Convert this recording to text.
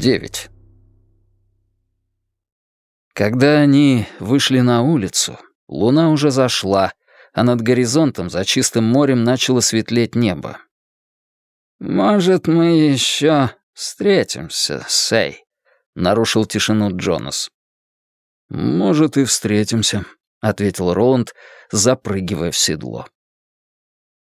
9. Когда они вышли на улицу, луна уже зашла, а над горизонтом за чистым морем начало светлеть небо. «Может, мы еще встретимся, Сэй», — нарушил тишину Джонас. «Может, и встретимся», — ответил Роланд, запрыгивая в седло.